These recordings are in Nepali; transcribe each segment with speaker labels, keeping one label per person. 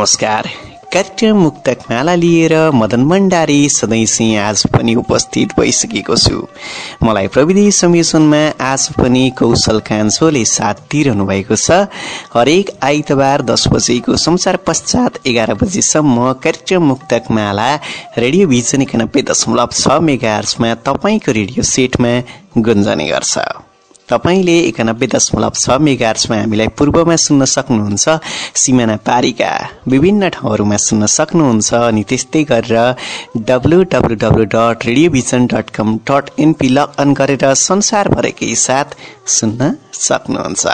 Speaker 1: नमस्कार। कार्यक्रम मुक्तक माला लिएर मदन भण्डारी सधैँ आज पनि उपस्थित भइसकेको छु। मलाई प्रविधि संयोजनमा आज पनि कौशल कान्छोले साथ दिइरहनु भएको छ। हरेक आइतबार दस बजेको संसार पश्चात एघार बजीसम्म कार्यक्रम मुक्तक माला रेडियो भिजन एकानब्बे दशमलव छ मेगा तपाईँको रेडियो सेटमा गुन्जने गर्छ। तपाईँले एकानब्बे दशमलव छ मेगार्समा हामीलाई पूर्वमा सुन्न सक्नुहुन्छ। सिमाना पारीका विभिन्न ठाउँहरूमा सुन्न सक्नुहुन्छ अनि त्यस्तै गरेर W W W dot radio vision dot com dot NP log on गरेर संसारभरकै साथ सुन्न सक्नुहुन्छ।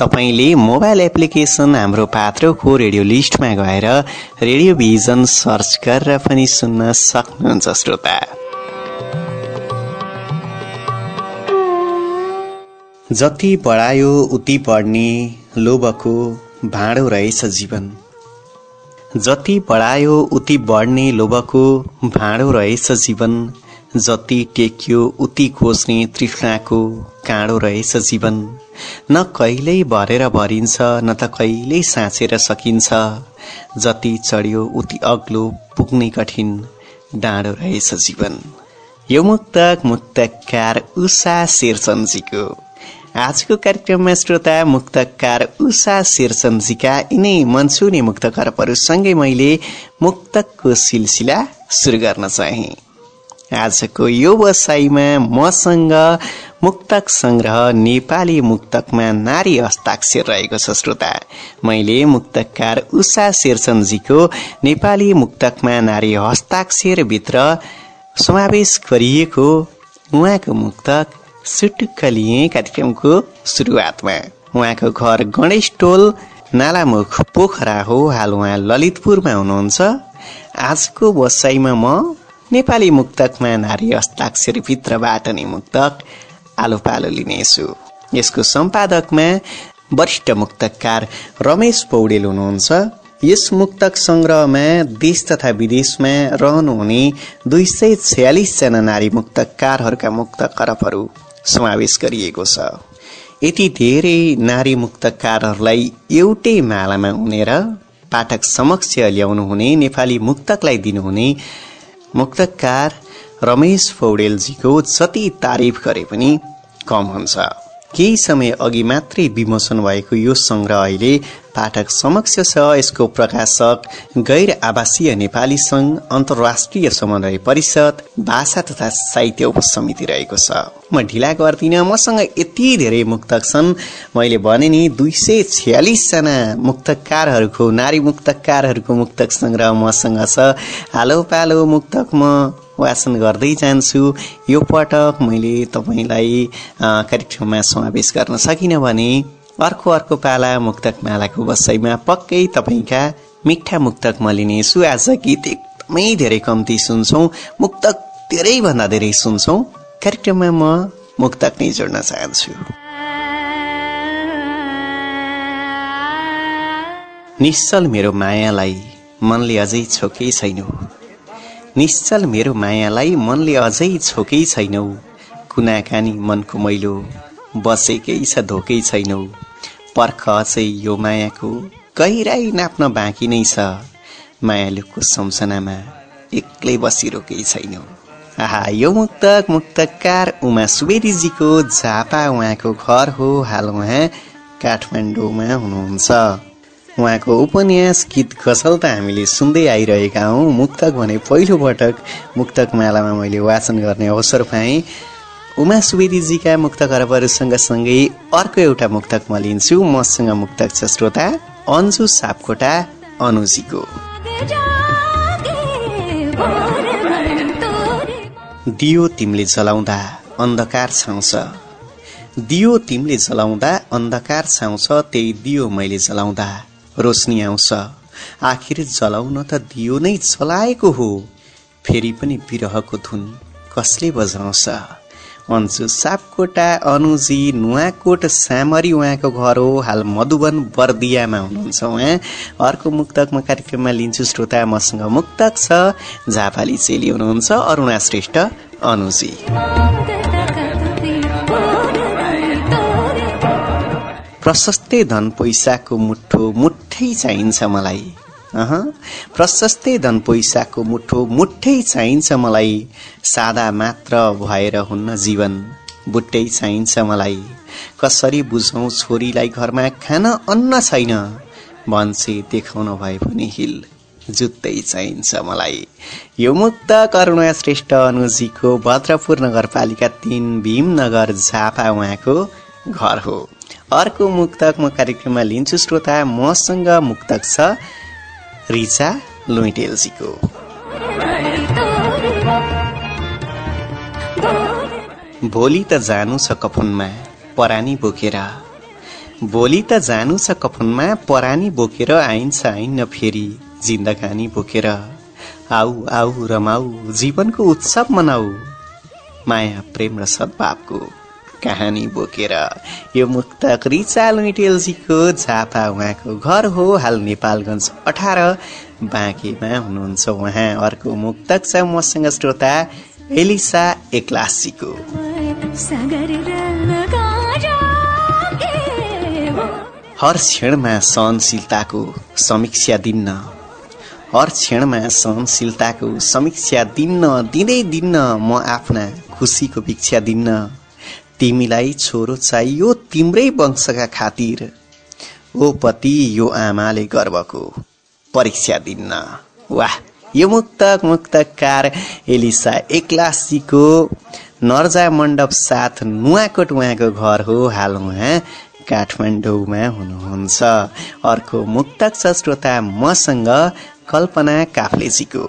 Speaker 1: तपाईँले मोबाइल एप्लिकेसन हाम्रो पात्रोको रेडियो लिस्टमा गएर रेडियो भिजन सर्च गरेर पनि सुन्न सक्नुहुन्छ श्रोता। जति बढायो उति बढ्ने लोभको भाँडो रहेछ जीवन। जति बढायो उति बढ्ने लोभको भाँडो रहेछ जीवन। जति टेक्यो उति खोज्ने तृष्णाको काँडो रहेछ जीवन। न कहिल्यै भरेर भरिन्छ न त कहिल्यै साँचेर सकिन्छ। जति चढ्यो उति अग्लो पुग्ने कठिन डाँडो रहेछ जीवन। यो मुक्तक मुक्तकार उषा शेरचन्दजीको आजको कार्यक्रममा श्रोता मुक्तकार उषा शेरचन्दजीका यिनै मनसुनी मुक्त करपहरूसँगै मैले मुक्तकको सिलसिला सुरु गर्न चाहे। आजको यो वसाईमा मसँग मुक्तक संग्रह नेपाली मुक्तकमा नारी हस्ताक्षर रहेको छ श्रोता। मैले मुक्तकार उषा शेरचन्दजीको नेपाली मुक्तकमा नारी हस्ताक्षरभित्र समावेश गरिएको उहाँको मुक्तक सुटुक्क लिए कार्यक्रमको सुरुवातमा उहाँको घर गणेश टोल नालामुख पोखरा हो हाल उहाँ ललितपुरमा हुनुहुन्छ। आजको बसाइमा म नेपाली मुक्तकमा नारी हस्ताक्षर भित्रबाट नै मुक्तक आलो पालो लिनेछु। यसको सम्पादकमा वरिष्ठ मुक्तकार रमेश पौडेल हुनुहुन्छ। यस मुक्तक संग्रहमा देश तथा विदेशमा रहनुहुने दुई सय छयालिसजना नारी मुक्तकारहरूका मुक्त करपहरू समावेश गरिएको छ। यति धेरै नारी मुक्तकारहरूलाई एउटै मालामा उनेर पाठक समक्ष ल्याउनु हुने नेपाली मुक्तकलाई दिनुहुने मुक्तकार रमेश पौडेलजीको जति तारिफ गरे पनि कम हुन्छ। केही समय अघि मात्रै विमोचन भएको यो संग्रह अहिले पाठक समक्ष छ। यसको प्रकाशक गैर आवासीय नेपाली संघ अन्तर्राष्ट्रिय समन्वय परिषद भाषा तथा साहित्य उपसमिति रहेको छ। म ढिला गर्दिनँ। मसँग यति धेरै मुक्तक छन्। मैले भने नि दुई सय छ्यालिसजना मुक्तकारहरूको नारी मुक्तकारहरूको मुक्तक संग्रह मसँग छ। हालो पालो मुक्तक म वाचन गर्दै जान्छु। यो पटक मैले तपाईँलाई कार्यक्रममा समावेश गर्न सकिनँ भने अर्को अर्को पाला मुक्तक मालाको बसाइमा पक्कै तपाईँका मिठा मुक्तक म लिनेछु आज गीत एकदमै धेरै कम्ती सुन्छौँ मुक्तक धेरैभन्दा धेरै सुन्छौँ। कार्यक्रममा म मुक्तक नै जोड्न चाहन्छु। निश्चल मेरो मायालाई मनले अझै छोकै छैन। निश्चल मेरो मायालाई मनले अझै छोकै छैनौ। कुनाकानी मनको मैलो बसेकै छ धोकै छैनौ। पर्ख अझै यो मायाको गहिराई नाप्न बाँकी नै छ। मायालुको सम्झनामा एक्लै बसिरोकै छैनौ। आहा यो मुक्तक मुक्तकार उमा सुवेदीजीको झापा उहाँको घर हो। हाल उहाँ काठमाडौँमा हुनुहुन्छ। उहाँको उपन्यास गीत गजल त हामीले सुन्दै आइरहेका हौँ। मुक्तक भने पहिलो पटक मुक्तक मालामा मैले वाचन गर्ने अवसर पाएँ। उमा सुवेदीजीका मुक्त खरबहरूसँग सँगै अर्को एउटा मुक्तक म लिन्छु। मसँग मुक्तक छ श्रोता अन्जु सापकोटा अनुजीको। दियो तिमीले जलाउँदा अन्धकार छाउँछ। दियो तिमीले जलाउँदा अन्धकार छाउँछ त्यही दियो मैले जलाउँदा रोशनी आउँछ। आखिर जलाउन त दियो नै जलाएको हो फेरि पनि विरहको धुन कसले बजाउँछ? अन्सु सापकोटा अनुजी नुवाकोट सामरी उहाँको घर हो। हाल मधुवन बर्दियामा हुनुहुन्छ उहाँ। अर्को मुक्तक म कार्यक्रममा लिन्छु श्रोता मसँग। मुक्तक छ झापाली चेली हुनुहुन्छ अरुणा श्रेष्ठ अनुजी। प्रशस्तै धन पैसाको मुठो मुठै चाहिन्छ मलाई। प्रशस्तै धन पैसाको मुठो मुठै चाहिन्छ मलाई। सादा मात्र भएर हुन्न जीवन बुट्टै चाहिन्छ मलाई। कसरी बुझौँ छोरीलाई घरमा खान अन्न छैन। भन्छे देखाउन भए पनि हिल जुत्तै चाहिन्छ मलाई। यो मुक्त करुणा श्रेष्ठ अनुजीको भद्रपुर नगरपालिका तिन भीमनगर झापा उहाँको घर हो। अर्को मुक्तक म कार्यक्रममा लिन्छु श्रोता मसँग मुक्तक छ रिचा लुइटेलजीको भोलि त जानु छ कफुनमा परानी बोकेर। भोलि त जानु छ कफुनमा परानी बोकेर आइन्छ आइन्न फेरि जिन्दगानी बोकेर। आऊ आऊ रमाऊ जीवनको उत्सव मनाऊ। माया प्रेम र सद्भावको। कहानी बोकेर यो मुक्तक रिचा लुइटेलजीको झापा उहाँको घर हो हाल नेपालगञ्ज अठार। बाँकीमा हुनुहुन्छ उहाँ। अर्को मुक्तक छ मसँग श्रोता एलिसा एक्लासीको। हर क्षणमा सहनशीलताको समीक्षा दिन्न हर क्षणमा सहनशीलताको समीक्षा दिन्न दिँदै दिन्न म आफ्ना खुसीको भिक्षा दिन्न तिमीलाई छोरो चाहियो तिम्रै वंशका खातिर। ओ पति यो आमाले गर्वको परीक्षा दिन्न वाह यो मुक्तक मुक्तकार एलिसा एक्लासीको नर्जा मण्डप साथ नुवाकोट उहाँको घर हो। हाल उहाँ काठमाडौँमा हुनुहुन्छ। अर्को मुक्तक छ श्रोता मसँग कल्पना काफ्लेजीको।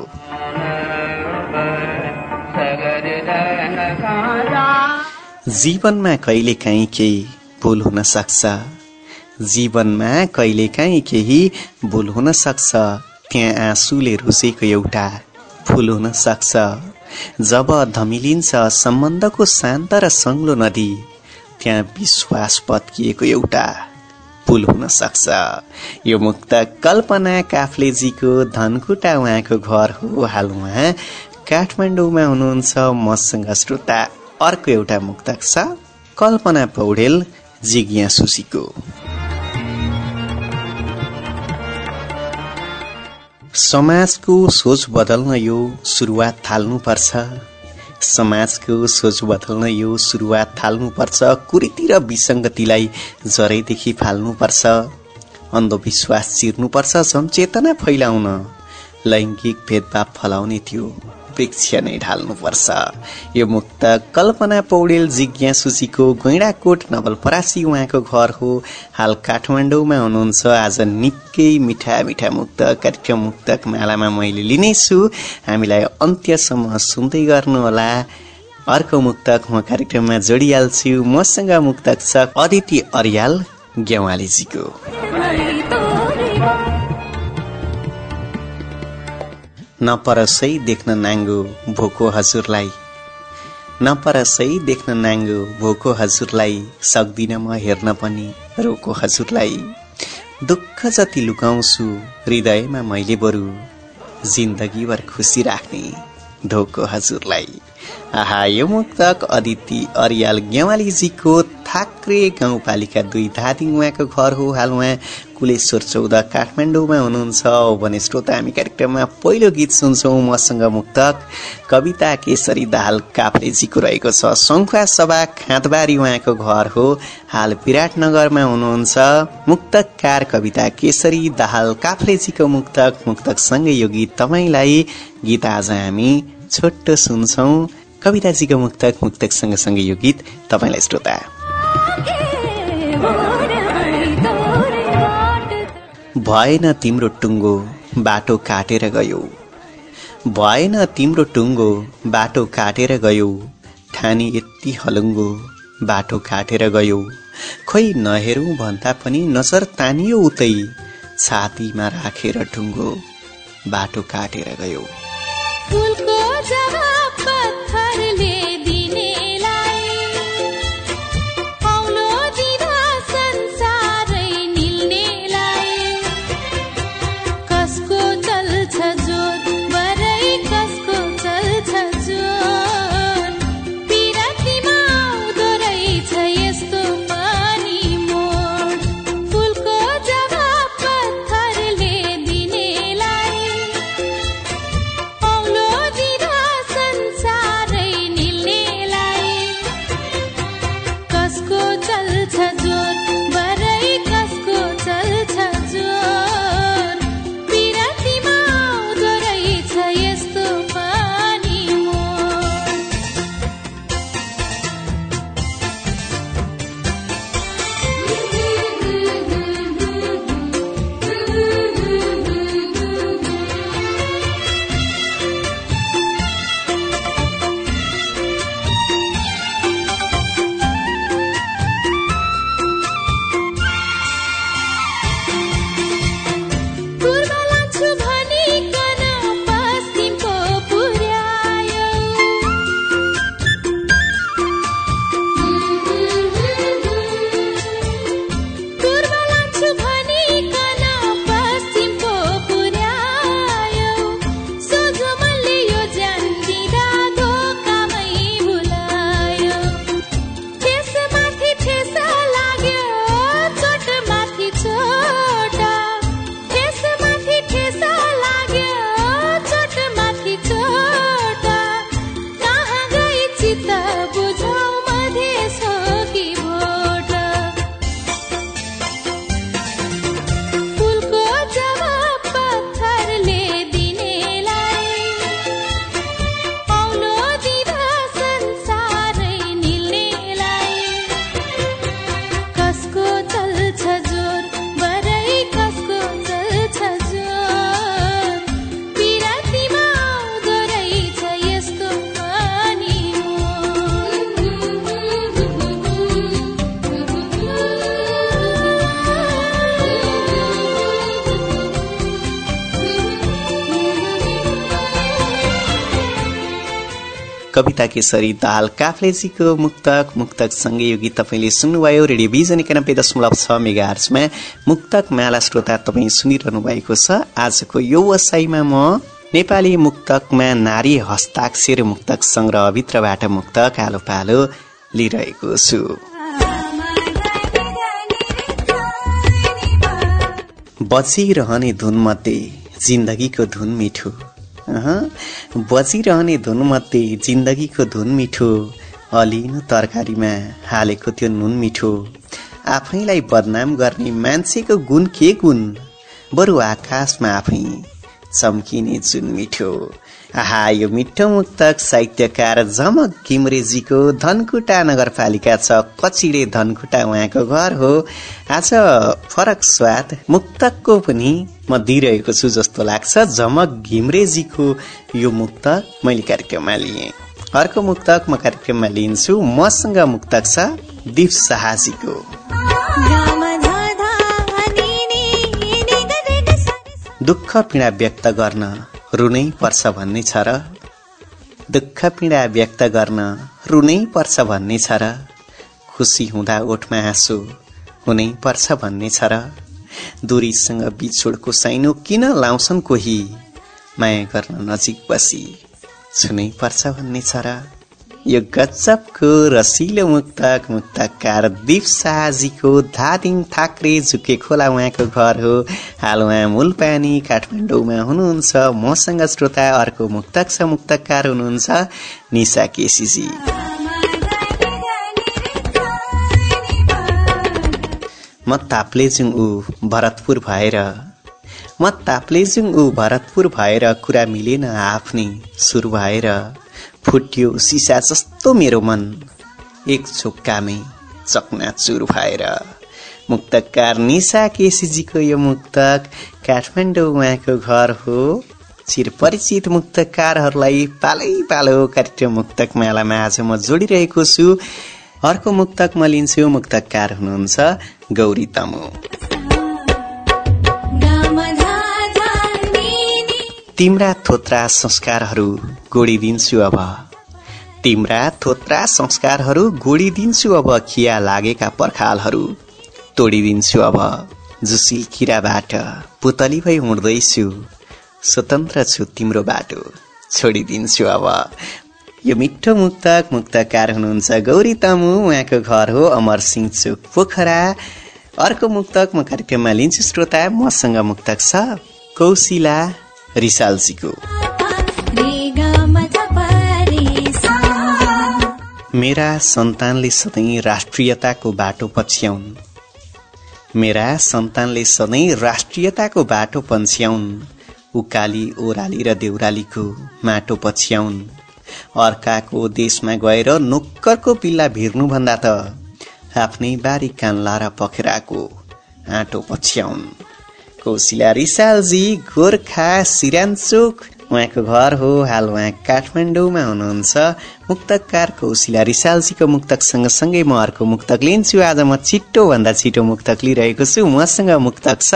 Speaker 1: जीवनमा कहिले काहीँ भुल हुन सक्छ। जीवनमा कहिले काहीँ भुल हुन सक्छ। त्यहाँ आँसुले रुसेको एउटा फुल हुन सक्छ। जब धमिलिन्छ सम्बन्धको शान्त र सङ्लो नदी त्यहाँ विश्वास पत्किएको एउटा पुल हुन सक्छ। यो मुक्त कल्पना काफ्लेजीको धनकुटा उहाँको घर हो। हाल उहाँ काठमाडौँमा हुनुहुन्छ मसँग श्रोता। अर्को एउटा मुक्तक छ कल्पना पौडेल जिज्ञा सुशीको समाजको सोच बदल्न यो सुरुवात थाल्नुपर्छ। समाजको सोच बदल्न यो सुरुवात थाल्नुपर्छ। कुरीति र विसङ्गतिलाई जरैदेखि फाल्नुपर्छ। अन्धविश्वास चिर्नुपर्छ। संचेतना फैलाउन लैङ्गिक भेदभाव फलाउने थियो। वृक्ष नै ढाल्नुपर्छ। यो मुक्त कल्पना पौडेल जिज्ञासुजीको गैँडाकोट नवलपरासी उहाँको घर हो। हाल काठमाडौँमा हुनुहुन्छ। आज निकै मिठा मिठा मुक्त कार्यक्रम मुक्तक मालामा मैले लिनेछु। हामीलाई अन्त्यसम्म सुन्दै गर्नुहोला। अर्को मुक्तक म कार्यक्रममा जोडिहाल्छु। मसँग मुक्तक छ अदिति अर्याल ग्यावालीजीको। नपरसै देख्न नाङ्गो भोको हजुरलाई। नपरसै देख्न नाङ्गो भोको हजुरलाई सक्दिन म हेर्न पनि रोको हजुरलाई। दुःख जति लुकाउँछु हृदयमा मैले बरु जिन्दगीभर खुसी राख्ने धोको हजुरलाई। आहा यो मुक्तक अदिति अरियाल गेवालीजीको थाक्रे गाउँपालिका दुई धादिङ उहाँको घर हो। हाल उहाँ कुलेश्वर चौध काठमाडौँमा हुनुहुन्छ। भने श्रोता हामी कार्यक्रममा पहिलो गीत सुन्छौँ। मसँग मुक्तक कविता केसरी दाहाल काफ्रेजीको रहेको छ। शङ्खुवा सभा खाँदबारी उहाँको घर हो। हाल विराटनगरमा हुनुहुन्छ। मुक्तकार कविता केसरी दाहाल काफ्रेजीको मुक्तक। मुक्तकसँगै यो गीत तपाईँलाई। गीत आज हामी छोटो सुन्छौँ कविताजीको मुक्तक मुक्तक सँगसँगै यो गीत तपाईँलाई श्रोता। भएन तिम्रो टुङ्गो बाटो काटेर गयो। भएन तिम्रो टुङ्गो बाटो काटेर गयो। ठानी यति हलुङ्गो बाटो काटेर गयो। खोइ नहेरौँ भन्दा पनि नजर तानियो उतै छातीमा राखेर टुङ्गो बाटो काटेर गयो।
Speaker 2: फुलको जवाब
Speaker 1: कविता केसरी दाल काफ्लेजीको मुक्तक मुक्तक सँगै यो गीत तपाईँले सुन्नुभयो। रेडियो भिजन एकानब्बे दशमलव छ मेगा आर्चमा मुक्तक माला श्रोता तपाईँ सुनिरहनु भएको छ। आजको यो वसाईमा म नेपाली मुक्तकमा नारी हस्ताक्षर मुक्तक सङ्ग्रहभित्रबाट मुक्तक आलो पालो लिइरहेको छु। बजिरहने धुनमध्ये जिन्दगीको धुन मिठो। बजिरहने धुनमध्ये जिन्दगीको धुन मिठो। अलिनो तरकारीमा हालेको त्यो नुन मिठो। आफैलाई बदनाम गर्ने मान्छेको गुण के गुण? बरु आकाशमा आफै चम्किने जुन मिठो। आहा यो मिठो मुक्तक साहित्यकार झमक घिमरेजीको धनकुटा नगरपालिका छ। कचिडे धनकुटा उहाँको घर हो। आज फरक स्वाद मुक्तकको पनि म दिइरहेको छु जस्तो लाग्छ। झमक घिमरेजीको यो मुक्तक मैले कार्यक्रममा लिएँ। अर्को मुक्तक म कार्यक्रममा लिन्छु। मसँग मुक्तक छ दिप शाहजीको। दुःख पीडा व्यक्त गर्न रुनै पर्छ भन्ने छ र। दुःख पीडा व्यक्त गर्न रुनै पर्छ भन्ने छ र। खुसी हुँदा ओठमा हाँसो हुनै पर्छ भन्ने छ र। दूरीसँग बिछोडको साइनो किन लाउँछन् कोही? माया गर्न नजिक बसी छुनै पर्छ भन्ने छ र। यो गजबको रसिलो मुक्तक मुक्तकार दिप शाहजीको धादिङ थाक्रे झुके खोला उहाँको घर हो। हाल उहाँ मूलपानी काठमाडौँमा हुनुहुन्छ। मसँग श्रोता अर्को मुक्तक छ मुक्तकार हुनुहुन्छ निशा केसीजी। म ताप्लेजुङ ऊ भरतपुर भएर म ताप्लेजुङ ऊ भरतपुर भएर कुरा मिलेन आफ्नै सुर भएर। फुट्यो सिसा जस्तो मेरो मन। एक झोक्कामै चकनाचुर भएर मुक्तकार निशा केसीजीको यो मुक्तक काठमाडौँ उहाँको घर हो। चिरपरिचित मुक्तकारहरूलाई पालै पालो कार्यक्रम मुक्तक मालामा आज म जोडिरहेको छु। अर्को मुक्तक म लिन्छु। मुक्तकार हुनुहुन्छ गौरी तमु। तिम्रा थोत्रा संस्कारहरू गोडिदिन्छु अब। तिम्रा थोत्रा संस्कारहरू गोडिदिन्छु अब खिया लागेका पर्खालहरू तोडिदिन्छु अब। जुसिल किराबाट पुतली भई उड्दैछु स्वतन्त्र छु तिम्रो बाटो छोडिदिन्छु अब। यो मिठो मुक्तक मुक्तकार हुनुहुन्छ गौरी तमु उहाँको घर हो अमर सिंह चोक पोखरा। अर्को मुक्तक म कार्यक्रममा लिन्छु श्रोता मसँग मुक्तक छ कौशिला रिसालजीको मेरा सन्तानले सधैँ राष्ट्रियताको बाटो पछ्याउन्। मेरा सन्तानले सधैँ राष्ट्रियताको बाटो पन्छ्याउन्। उकाली ओराली र देउरालीको माटो पछ्याउन्। अर्काको देशमा गएर नोक्करको पिल्ला भिर्नुभन्दा त आफ्नै बारी कान्ला र पखेराको आँटो पछ्याउन्। कौशिला रिसालजी गोर्खा सिरानचोक उहाँको घर हो हाल उहाँ काठमाडौँमा हुनुहुन्छ। मुक्तकार कौशिला रिसालजीको मुक्तक सँगसँगै म अर्को मुक्तक लिन्छु। आज म छिट्टो भन्दा छिटो मुक्तक लिइरहेको छु। मसँग मुक्तक छ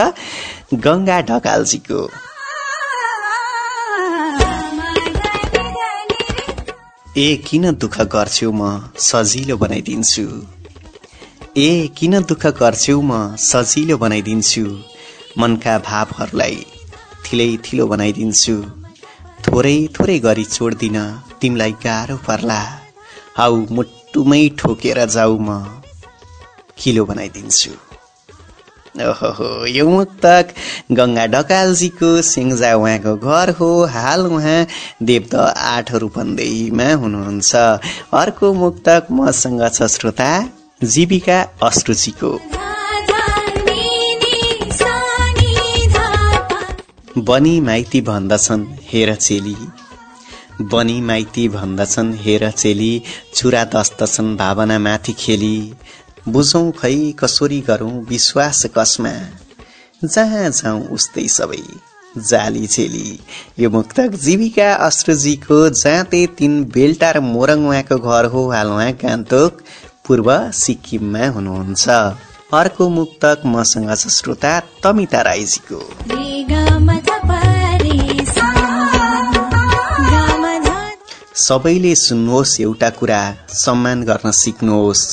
Speaker 1: गङ्गा ढकालजीको। ए किन दुःख गर्छु म? सजिलो बनाइदिन्छु। ए किन दुःख गर्छौ म? सजिलो बनाइदिन्छु। मनका भावहरूलाई थिलै थिलो बनाइदिन्छु। थोरै थोरै गरी छोड्दिन तिमीलाई गाह्रो पर्ला। हाउ मुटुमै ठोकेर जाऊ म। किलो बनाइदिन्छु। ओहो यो मुक्तक गङ्गा ढकालजीको सिङ्जा उहाँको घर हो। हाल उहाँ देवद आठ रूपन्देहीमा हुनुहुन्छ। अर्को मुक्तक मसँग छ श्रोता जीविका अश्रुजीको। बनी माइती भन्दछन् हेर चेली। बनी माइती भन्दछन् हेर चेली छुरा दस्तछन् भावना माथि खेली। बुझौँ खै कसोरी गरौँ विश्वास कसमा। जहाँ जाउँ उस्तै सबै जाली चेली। यो मुक्तक जीविका अश्रुजीको जाँते तिन बेल्टा र मोरङ उहाँको घर हो हाल उहाँ गान्तोक पूर्व सिक्किममा हुनुहुन्छ। अर्को मुक्तक मसँग छ श्रोता तमिता राईजीको। सबैले सुन्नुहोस् एउटा कुरा सम्मान गर्न सिक्नुहोस्।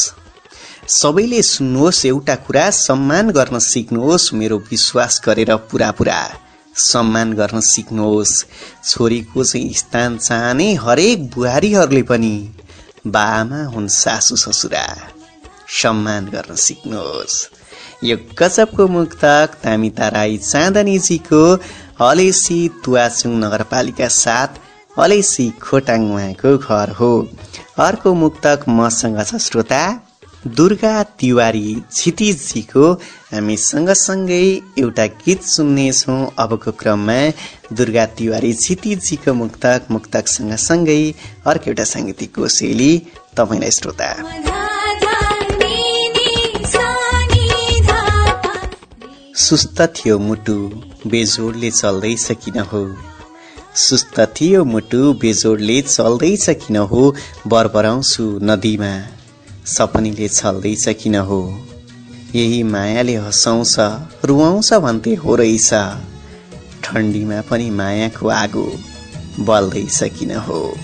Speaker 1: सबैले सुन्नुहोस् एउटा कुरा सम्मान गर्न सिक्नुहोस् मेरो विश्वास गरेर पुरा पुरा सम्मान गर्न सिक्नुहोस्। छोरीको चाहिँ स्थान चाहने हरेक बुहारीहरूले पनि बाआमा हुन् सासु ससुरा। सम्मान गर्न सिक्नुहोस्। यो गजबको मुक्तक तामिता राई चाँदनीजीको हलेसी तुवाचुङ नगरपालिका साथ हलेसी खोटाङ उहाँको घर हो। अर्को मुक्तक मसँग छ श्रोता दुर्गा तिवारी क्षितिजीको हामी सँगसँगै एउटा गीत सुन्नेछौँ अबको क्रममा। दुर्गा तिवारी क्षितिजीको मुक्तक मुक्तक सँगसँगै अर्को एउटा साङ्गीतिक कोसेली तपाईँलाई श्रोता। सुस्त थियो मुटु बेजोडले चल्दैछ किन हो। सुस्त थियो मुटु बेजोडले चल्दैछ किन हो? बरबराउँछु नदीमा। सपनीले छल्दैछ किन हो? यही मायाले हँसाउँछ रुवाउँछ भन्थे हो रहेछ। ठन्डीमा पनि मायाको आगो बल्दैछ किन हो?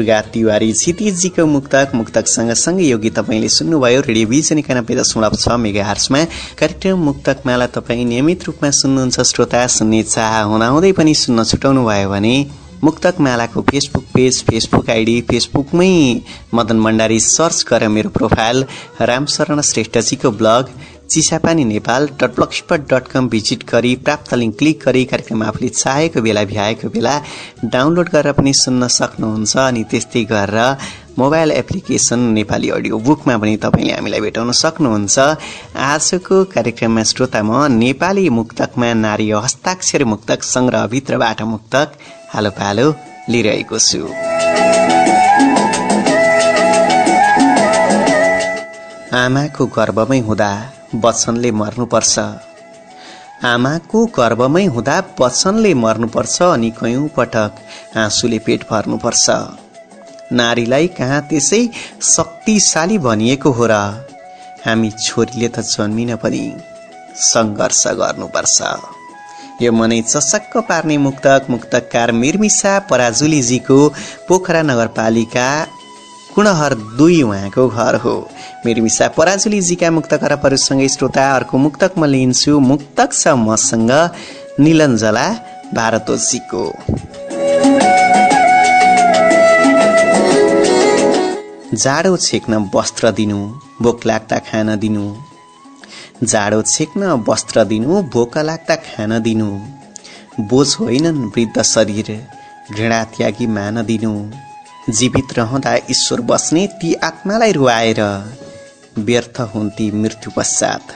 Speaker 1: दुर्गा तिवारी क्षितिजीको मुक्तक मुक्तक सँगसँगै यो गीत तपाईँले सुन्नुभयो। रेडियोभिजन एकानब्बे दशमलव छ मेगा हार्समा कार्यक्रम मुक्तक माला तपाईँ नियमित रूपमा सुन्नुहुन्छ। श्रोता सुन्ने चाह हुँदाहुँदै पनि सुन्न छुटाउनु भयो भने मुक्तक मालाको फेसबुक पेज फेसबुक आइडी फेसबुकमै मदन भण्डारी सर्च गरेर मेरो profile Ramsharan श्रेष्ठजीको blog. Chisapani Nepal dot blogspot dot com visit गरी प्राप्त लिङ्क क्लिक गरी कार्यक्रम आफूले चाहेको बेला भ्याएको बेला डाउनलोड गरेर पनि सुन्न सक्नुहुन्छ अनि त्यस्तै गरेर मोबाइल एप्लिकेसन नेपाली अडियो बुकमा पनि तपाईँले हामीलाई भेटाउन सक्नुहुन्छ। आजको कार्यक्रममा श्रोता म नेपाली मुक्तकमा नारी हस्ताक्षर मुक्तक सङ्ग्रहभित्रबाट मुक्तक हालो पालो लिइरहेको छु। आमाको गर्भमै हुँदा वचनले मर्नुपर्छ। आमाको गर्भमै हुँदा वचनले मर्नुपर्छ अनि कयौँ पटक आँसुले पेट भर्नुपर्छ। नारीलाई कहाँ त्यसै शक्तिशाली भनिएको हो र हामी छोरीले त जन्मिन पनि सङ्घर्ष गर्नुपर्छ। यो मनै चसक्क पार्ने मुक्तक मुक्तकार मिर्मिसा पराजुलीजीको पोखरा नगरपालिका कुणहर दुई उहाँको घर हो। मिर्मिसा पराजुलीजीका मुक्त खराबहरूसँगै श्रोता अर्को मुक्तक म लिन्छु। मुक्तक छ मसँग निलञ्जला भारतोजीको। जाडो छेक्न वस्त्र दिनु भोक लाग्दा खान दिनु। जाडो छेक्न वस्त्र दिनु भोक लाग्दा खान दिनु। बोझ होइनन् वृद्ध शरीर घृणा त्यागी मान दिनु। जीवित रहँदा ईश्वर बस्ने ती आत्मालाई रुवाएर व्यर्थ हुन्ती मृत्यु पश्चात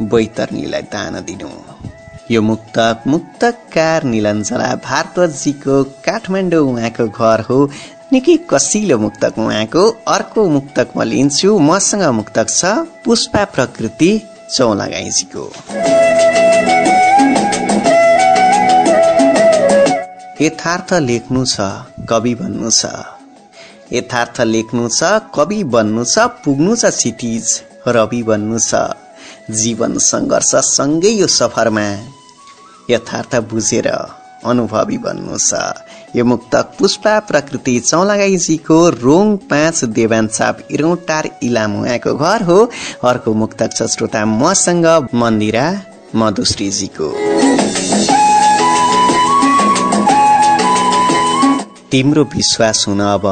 Speaker 1: बैतरणीलाई दान दिनु। यो मुक्तक मुक्तकार निलञ्जला भारद्वाजीको काठमाडौँ उहाँको घर हो। निकै कसिलो मुक्तक उहाँको अर्को मुक्तक म लिन्छु मसँग मुक्तक छ पुष्पा प्रकृति चौलागाईजीको। यथार्थ लेख्नु छ कवि भन्नु छ। यथार्थ लेख्नु छ कवि बन्नु छ पुग्नु छ क्षितिज रवि बन्नु छ। जीवन सङ्घर्ष सँगै यो सफरमा। यथार्थ बुझेर अनुभवी बन्नु छ। यो मुक्तक पुष्पा प्रकृति चौलागाईजीको रोङ पाँच देवानचाप इरौटार इलाम उहाँको घर हो। अर्को मुक्तक छ श्रोता मसँग मन्दिरा मधुश्रीजीको। तिम्रो विश्वास हुन अब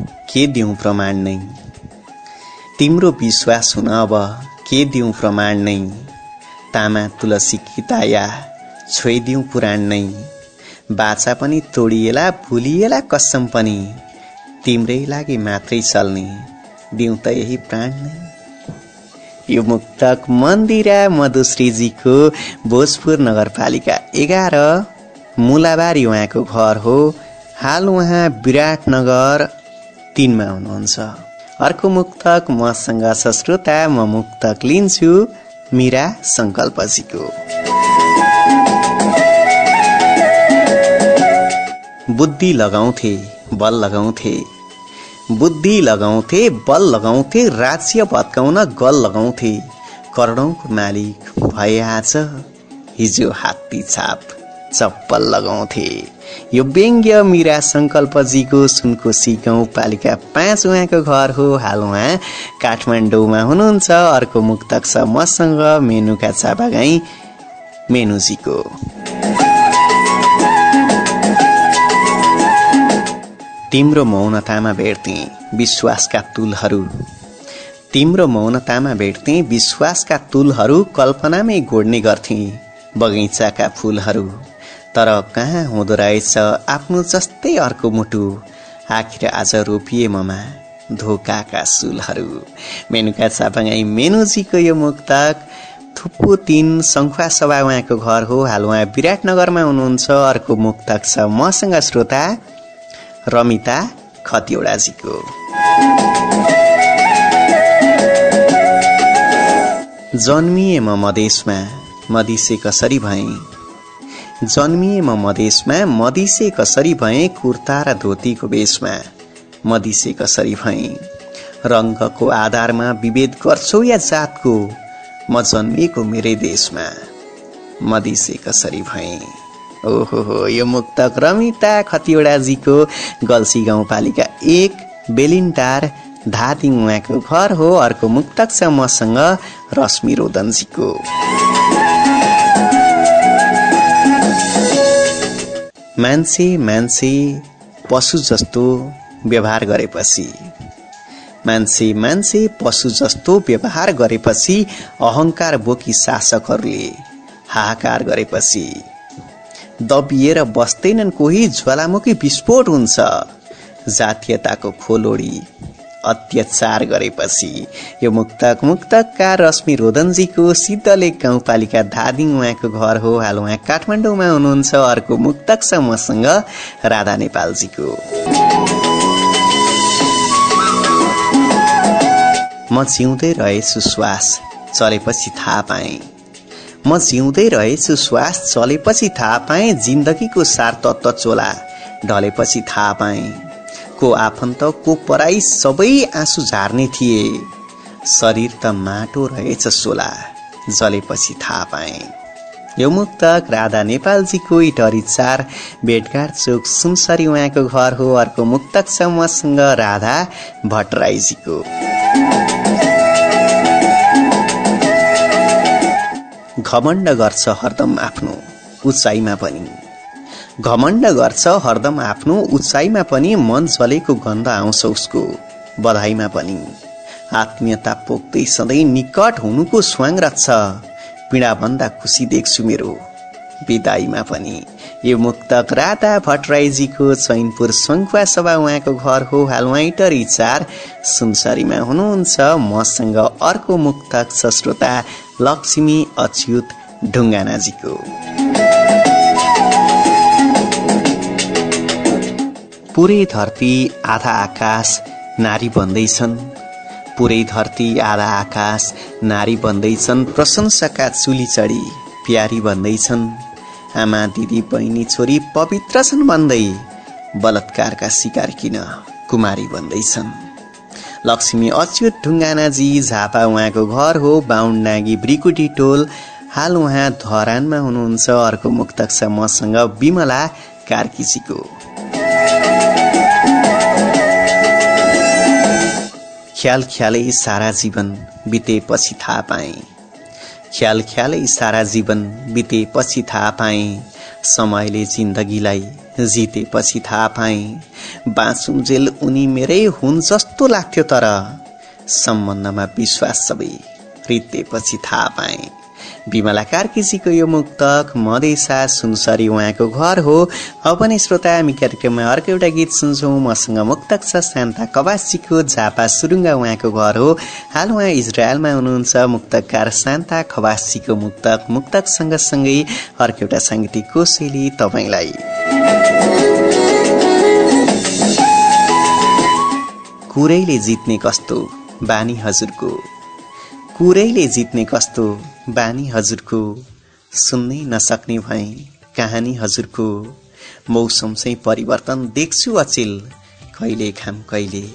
Speaker 1: के दिउँ प्रमाण नै? तिम्रो विश्वास हुन अब के दिउँ प्रमाण नै? तामा तुलसी किताया छोइदिउँ पुराण नै? बाछा पनि तोडिएला भुलिएला कसम पनि? तिम्रै लागि मात्रै चल्ने दिउँ त यही प्राण नै। यो मुक्तक मन्दिरा मधुश्रीजीको भोजपुर नगरपालिका एघार मुलाबारी उहाँको घर हो। हाल उहाँ विराटनगर। तिनमा हुनुहुन्छ। अर्को मुक्तक मसँग छ श्रोता म मुक्तक लिन्छु मिरा सङ्कल्पजीको। बुद्धि लगाउँथे बल लगाउँथे। बुद्धि लगाउँथे बल लगाउँथे राज्य भत्काउन गल लगाउँथे। करोडौँको मालिक भए आज हिजो हात्ती छाप चप्पल लगाउँथे। यो व्यङ्ग्य मिरा सङ्कल्पजीको सुनकोशी गाउँपालिका पाँच उहाँको घर हो। हाल उहाँ काठमाडौँमा हुनुहुन्छ। अर्को मुक्तक छ मसँग मेनुका चाबागाई मेनुजीको। तिम्रो मौनतामा भेट्थे विश्वासका तुलहरू। तिम्रो मौनतामा भेट्थे विश्वासका तुलहरू कल्पनामै गोड्ने गर्थे बगैँचाका फुलहरू। तर कहाँ हुँदो रहेछ आफ्नो जस्तै अर्को मुटु? आखिर आज रोपिए ममा धोकाका सुलहरू। मेनुका चापागाई मेनुजीको यो मुक्तक थुप्पो तिन सङ्खुवा सभा उहाँको घर हो। हाल उहाँ विराटनगरमा हुनुहुन्छ। अर्को मुक्तक छ मसँग श्रोता रमिता खतिवडाजीको। जन्मिए म मधेसमा मदिसे कसरी भएँ? जन्मिए म मधेसमा मदिसे कसरी भएँ कुर्ता र धोतीको बेसमा? मदिसे कसरी भएँ? रङ्गको आधारमा विभेद गर्छौ या जातको? म जन्मिएको मेरै देशमा। मदिसे कसरी भएँ? ओहो हो यो मुक्तक रमिता खतिवडाजीको गल्सी गाउँपालिका एक बेलिन्टार धादिङ उहाँको घर हो। अर्को मुक्तक छ मसँग रश्मि रोदनजीको। मान्छे मान्छे पशु जस्तो व्यवहार गरेपछि। मान्छे मान्छे पशु जस्तो व्यवहार गरेपछि अहंकार बोकी शासकहरूले हाहाकार गरेपछि। दबिएर बस्दैनन् कोही ज्वालामुखी विस्फोट हुन्छ। जातीयताको खोलोडी अत्याचार गरेपछि यो मुक्तक मुक्तककार रश्मि रोदनजीको सिद्धलेक गाउँपालिका धादिङ उहाँको घर हो। हाल उहाँ काठमाडौँमा हुनुहुन्छ। अर्को मुक्तक छ मसँग राधा नेपालजीको। म जिउँदै रहेछु श्वास चलेपछि थाहा पाएँ। म जिउँदै रहेछु श्वास चलेपछि थाहा पाएँ। जिन्दगीको सार तत्व चोला ढलेपछि थाहा पाएँ। को आफन्त को पराई सबै आँसु झार्ने थिए। शरीर त माटो रहेछ सोला जलेपछि थाहा पाएँ। यो मुक्तक राधा नेपालजीको इटरी चार भेटघाट चोक सुनसरी उहाँको घर हो अर्को मुक्तक छ मसँग राधा भट्टराईजीको। घमण्ड गर्छ हरदम आफ्नो उचाइमा पनि। घमण्ड गर्छ हरदम आफ्नो उचाइमा पनि मन चलेको गन्ध आउँछ उसको। बधाईमा पनि। आत्मीयता पोख्दै सधैँ निकट हुनुको स्वाङ रच्छ पीडाभन्दा खुसी देख्छु मेरो। विदाईमा पनि। यो मुक्तक राधा भट्टराईजीको चैनपुर सङ्खुवा सभा उहाँको घर हो। हाल चार सुनसरीमा हुनुहुन्छ। मसँग अर्को मुक्तक छ श्रोता लक्ष्मी अच्युत ढुङ्गानाजीको। पुरै धरती आधा आकाश नारी बन्दैछन् पुरै धरती आधा आकाश नारी बन्दैछन् प्रशंसाका चुली चढी प्यारी बन्दैछन् आमा दिदी बहिनी छोरी पवित्र छन् भन्दै बलात्कारका शिकार किन कुमारी बन्दैछन् लक्ष्मी अच्युत ढुङ्गानाजी झापा उहाँको घर हो बाहुन नागी ब्रिकुटी टोल। हाल उहाँ धरानमा हुनुहुन्छ अर्को मुक्तक छ मसँग विमला कार्कीजीको। ख्याल ख्यालै सारा जीवन बितेपछि थाहा पाएँ। ख्याल ख्यालै सारा जीवन बितेपछि थाहा पाएँ। समयले जिन्दगीलाई जितेपछि थाहा पाएँ। बाँचुन्जेल उनी मेरै हुन् जस्तो लाग्थ्यो तर सम्बन्धमा विश्वास सबै रित्तेपछि थाहा पाएँ। विमला कार्कीजीको यो मुक्तक मधेसा सुनसरी उहाँको घर हो। अब पनि श्रोता हामी कार्यक्रममा अर्को एउटा गीत सुन्छौँ। मसँग मुक्तक छ शान्ता झापा सुरुङ्गा उहाँको घर हो। हाल उहाँ इजरायलमा हुनुहुन्छ। मुक्तकार शान्ता खवासीको मुक्तक मुक्तक सँगसँगै अर्को एउटा साङ्गीतिक कोसेली तपाईँलाई। कुरैले जित्ने कस्तो? बानी हजुरको। कुरैले जित्ने कस्तो? बानी हजुरको सुन्नै नसक्ने भए कहानी हजुरको मौसम चाहिँ परिवर्तन देख्छु अचेल कहिले घाम कहिले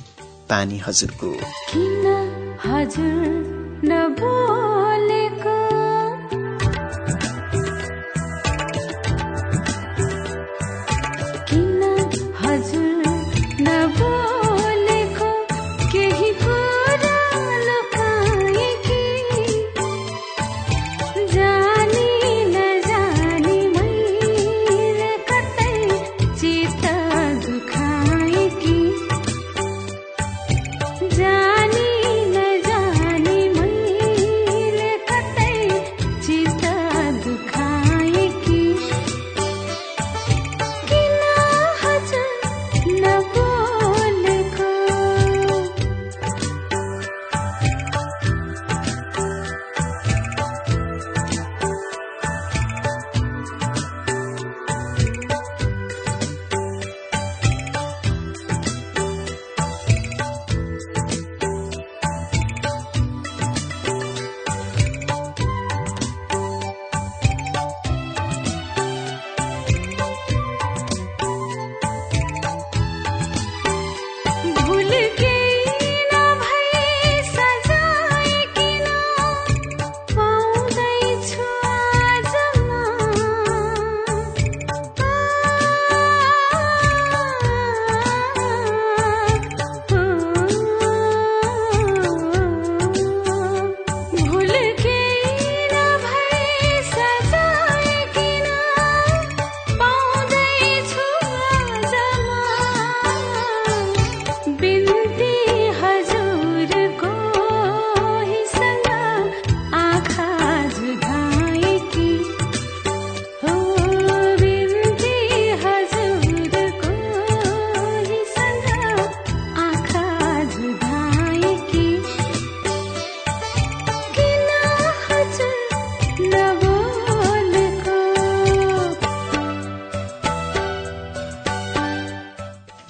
Speaker 1: पानी हजुरको।
Speaker 2: हजुर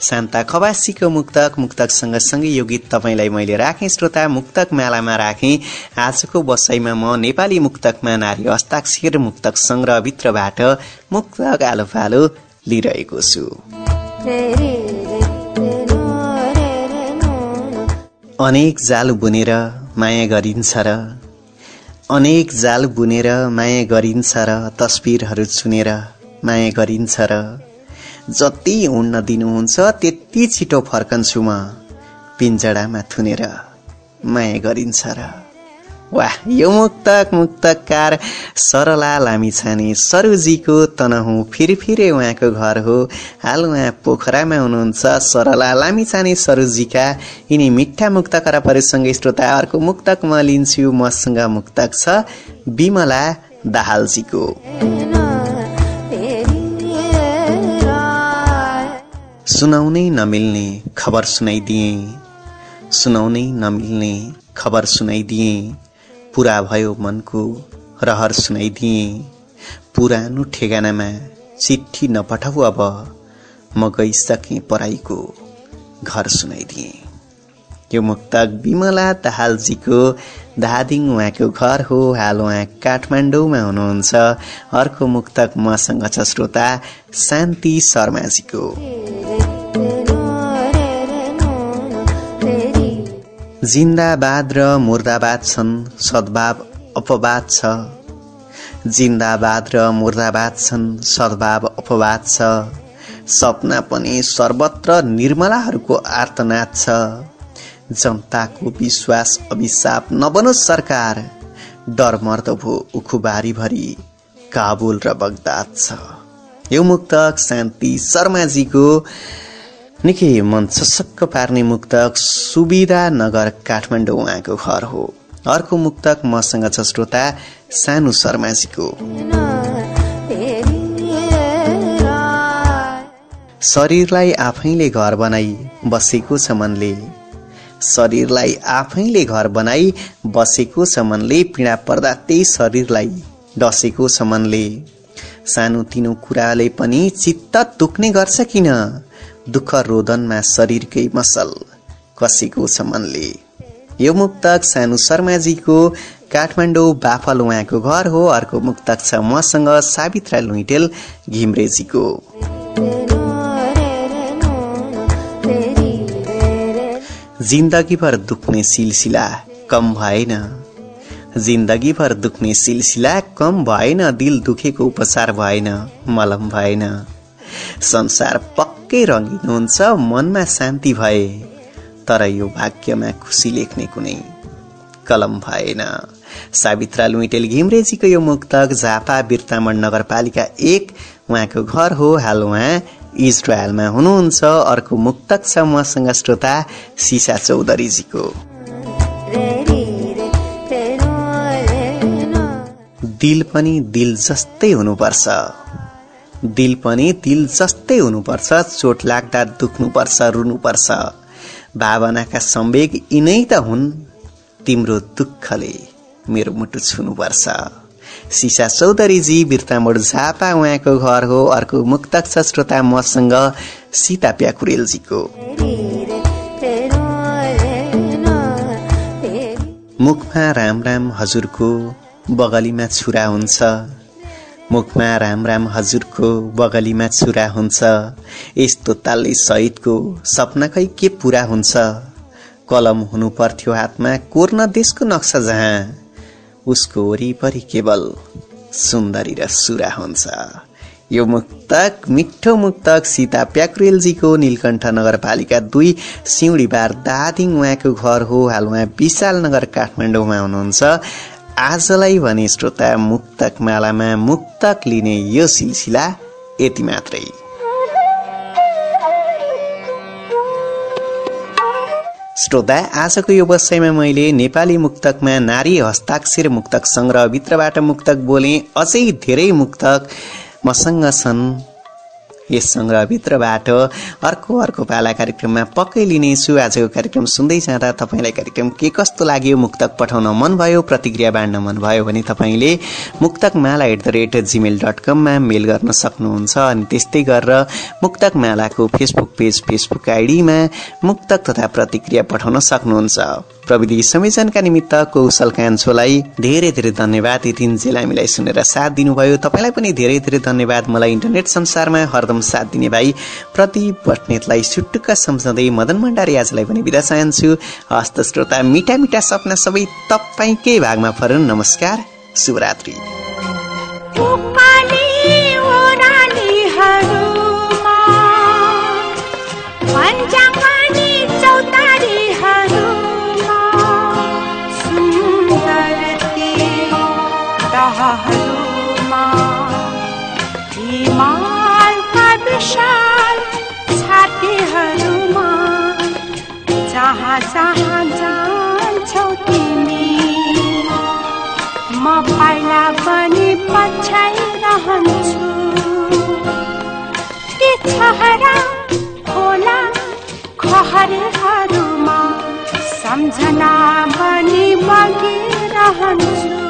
Speaker 1: शान्ता खवासीको मुक्तक मुक्तक सँगसँगै यो गीत तपाईँलाई मैले राखेँ। श्रोता मुक्तक मेलामा राखेँ। आजको बसाइमा म नेपाली मुक्तकमा नारी हस्ताक्षर मुक्तक संग्रहभित्रबाट मुक्तक आलो फालो लिइरहेको छु। अनेक जाल बुनेर माया गरिन्छ र अनेक जाल बुनेर माया गरिन्छ र तस्बिरहरू चुनेर माया गरिन्छ र जति उड्न दिनुहुन्छ त्यति छिटो फर्कन्छु म। पिन्जडामा थुनेर माया गरिन्छ र। वाह यो मुक्तक मुक्तकार सरला लामिछाने सरुजीको तनहुँ फिर फिरे उहाँको घर हो। हाल उहाँ पोखरामा हुनुहुन्छ। सरला लामिछाने सरुजीका। यिनी मिठा मुक्त करपहरूसँगै श्रोता अर्को मुक्तक म लिन्छु मसँग मुक्तक छ विमला दाहालजीको। सुनाउनै नमिल्ने खबर सुनाइदिए। सुनाउनै नमिल्ने खबर सुनाइदिए। पुरा भयो मनको रहर सुनाइदिए। पुरानो ठेगानामा चिठी नपठाऊ अब म गइसकेँ पराईको घर सुनाइदिए। यो मुक्तक विमला दाहालजीको धादिङ उहाँको घर हो। हाल उहाँ काठमाडौँमा हुनुहुन्छ। अर्को मुक्तक मसँग छ श्रोता शान्ति शर्माजीको। जिन्दाबाद र मुर्दाबाद छन् सद्भाव अपवाद छ। जिन्दाबाद र मुर्दाबाद छन् सद्भाव अपवाद छ। सपना पनि सर्वत्र निर्मलाहरूको आर्तनाद छ। जनताको विश्वास अभिशाप नबनोस् सरकार। डर मर्द भो उखुबारी भरी काबुल र बगदाद छ। यो मुक्तक शान्ति शर्माजीको निकै मन सशक्क पार्ने मुक्तक सुविधा नगर काठमाडौँ उहाँको घर हो। अर्को मुक्तक मसँग छ श्रोता सानु शर्माजीको। शरीरलाई आफैले घर बनाई बसेको छ मनले। शरीरलाई आफैले घर बनाई बसेको छ मनले पीडा पर्दा त्यही शरीरलाई डसेको छ मनले सानोतिनो कुराले पनि चित्त दुख्ने गर्छ किन? दुःख रोदनमा शरीरकै मसल कसेको छ मनले यो मुक्तक सानु शर्माजीको काठमाडौँ बाफल उहाँको घर हो। अर्को मुक्तक छ मसँग सावित्रा लुइटेल घिम्रेजीको। जिन्दगीभर दुख्ने सिलसिला कम भएन। जिन्दगीभर दुख्ने सिलसिला कम भएन दिल दुखेको उपचार भएन मलम भएन। संसार पक्कै रङ्गिन हुन्छ मनमा शान्ति भए तर यो भाग्यमा खुसी लेख्ने कुनै कलम भएन। सावित्रा लुइटेल घिमरेजीको यो मुक्तक झापा बिर्तामण नगरपालिका एक उहाँको घर हो हाल उहाँ इजरायलमा हुनुहुन्छ। अर्को मुक्तक छ मसँग श्रोता सिसा चौधरीजीको। दिल पनि दिल जस्तै हुनुपर्छ। दिल पनि दिल जस्तै हुनुपर्छ चोट लाग्दा दुख्नुपर्छ रुनुपर्छ। भावनाका सम्वेग यिनै त हुन् तिम्रो दुःखले मेरो मुटु छुनुपर्छ। सिसा चौधरीजी बिर्तामोड झापा उहाँको घर हो। अर्को मुक्तक छ श्रोता मसँग सीता प्याकुरेलजीको। मुखमा राम राम हजुरको बगलीमा छुरा हुन्छ। मुखमा राम राम हजुरको बगलीमा छुरा हुन्छ। यस्तो तालले सहितको सपनाकै के पुरा हुन्छ? कलम हुनु पर्थ्यो हातमा कोर्न देशको नक्सा जहाँ। उसको वरिपरि केवल सुन्दरी र सुरा हुन्छ। यो मुक्तक मिठो मुक्तक सीता प्याक्रेलजीको नीलकण्ठ नगरपालिका दुई सिउँडीबार दादिङ उहाँको घर हो। हाल उहाँ विशाल नगर काठमाडौँमा हुनुहुन्छ। आजलाई भने श्रोता मुक्तक मालामा मुक्तक लिने यो सिलसिला यति मात्रै। श्रोता आजको यो बसाइमा मैले नेपाली मुक्तकमा नारी हस्ताक्षर मुक्तक संग्रहभित्रबाट मुक्तक बोले अझै धेरै मुक्तक मसँग छन्। यस सङ्ग्रहभित्रबाट अर्को अर्को पाला कार्यक्रममा पक्कै लिनेछु आजको कार्यक्रम सुन्दै जाँदा तपाईँलाई कार्यक्रम के कस्तो लाग्यो मुक्तक पठाउन मन भयो प्रतिक्रिया बाँड्न मन भयो भने तपाईँले Muktak Mala at the rate Gmail dot कममा मेल गर्न सक्नुहुन्छ। अनि त्यस्तै गरेर मुक्तक मालाको फेसबुक पेज फेसबुक आइडीमा मुक्तक तथा प्रतिक्रिया पठाउन सक्नुहुन्छ। प्रविधि संयोजनका निमित्त कौशल कान्छोलाई धेरै धेरै धन्यवाद। यति जेल हामीलाई सुनेर साथ दिनुभयो। तपाईँलाई पनि धेरै धेरै धन्यवाद। मलाई इन्टरनेट संसारमा हरदम साथ दिने भाइ प्रति बस्नेतलाई सुटुक्क सम्झँदै मदन भण्डारी आजलाई पनि बिदा चाहन्छु। हस्त श्रोता मिठा मिठा सपना सबै तपाईँकै भागमा फरन। नमस्कार। शुभरात्रि।
Speaker 2: जहाँ जान्छौ तिमी। म पाइला पनि पछ्याइरहन्छु। ती छहरा खोला खहरहरूमा सम्झना पनि बगिरहन्छु।